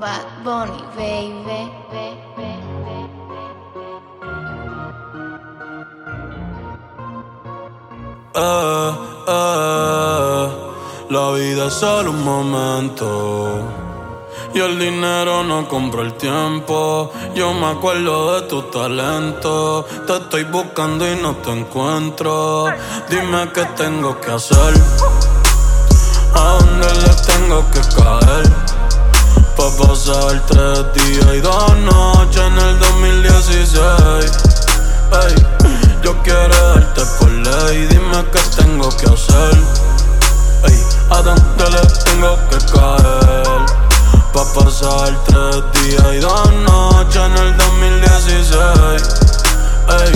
Bad Bunny, baby. Eh, eh, la vida es solo un momento. Y el dinero no compra el tiempo. Yo me acuerdo de tu talento. Te estoy buscando y no te encuentro. Dime qué tengo que hacer. A dónde le tengo que caer. Pasar tres días y dos noches en el 2016. Ey, yo quiero darte por ley. Dime qué tengo que hacer. Ey, a dónde le tengo que caer. Pa' pasar tres días y dos noches en el 2016. Ey,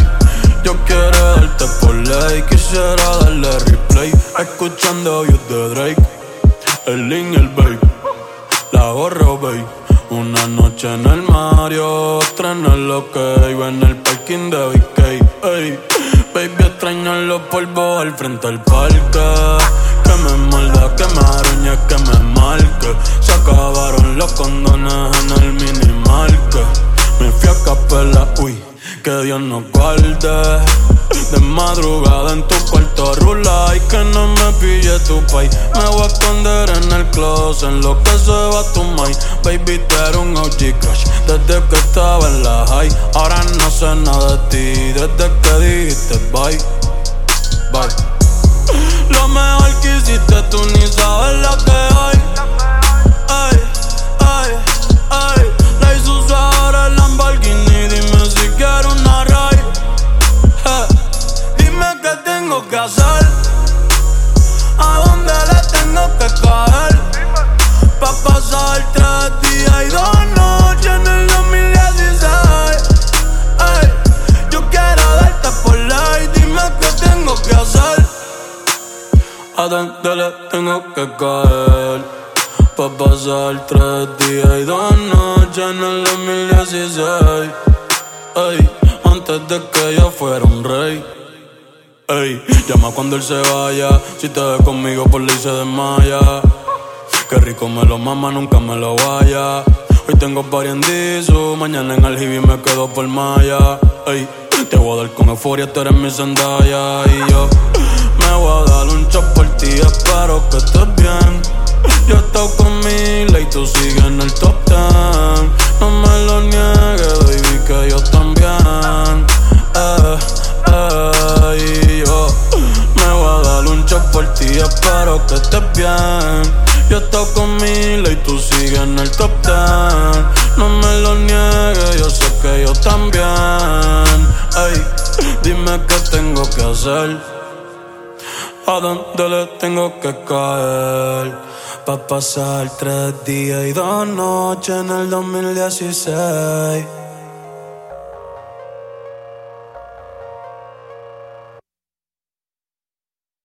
yo quiero darte por ley. Quisiera darle replay. Escuchando You de Drake. El Link, el Babe. La gorro, babe. Una noche en el Mario, otra en el OK, en el parking de BK. Ey, baby, extraño los polvos al frente del parque. Que me muerda, que me arañe, que me marque. Se acabaron los condones en el minimarque. Me fui a capela, uy, que Dios nos guarde. De madrugada en tu cuarto rula y que no me pille tu pay. Me voy a esconder en el closet en lo que se va tu mind. Baby, tú eres un OG crush desde que estaba en la high. Ahora no sé nada de ti desde que dijiste bye, bye. Tengo que hacer. A dónde le tengo que caer. Pa' pasar tres días y dos noches en el 2016. Ey, yo quiero darte por ley. Dime qué tengo que hacer. A dónde le tengo que caer. Pa' pasar tres días y dos noches en el 2016. Ey, antes de que yo fuera un rey. Llama cuando él se vaya. Si te ve conmigo, por ley se desmaya. Qué rico me lo mama, nunca me lo vaya. Hoy tengo pariendizo, mañana en el hibi me quedo por Maya. Ey, te voy a dar con euforia, tú eres mi sandalla. Y yo me voy a dar un chop por ti, espero que estés bien. Yo estoy con Mila y tú sigues en el top ten. No me lo niegues, que estés bien. Yo estoy con Mila y tú sigues en el top ten. No me lo niegues, yo sé que yo también. Ey, dime qué tengo que hacer. ¿A dónde le tengo que caer? Pa' pasar tres días y dos noches en el 2016.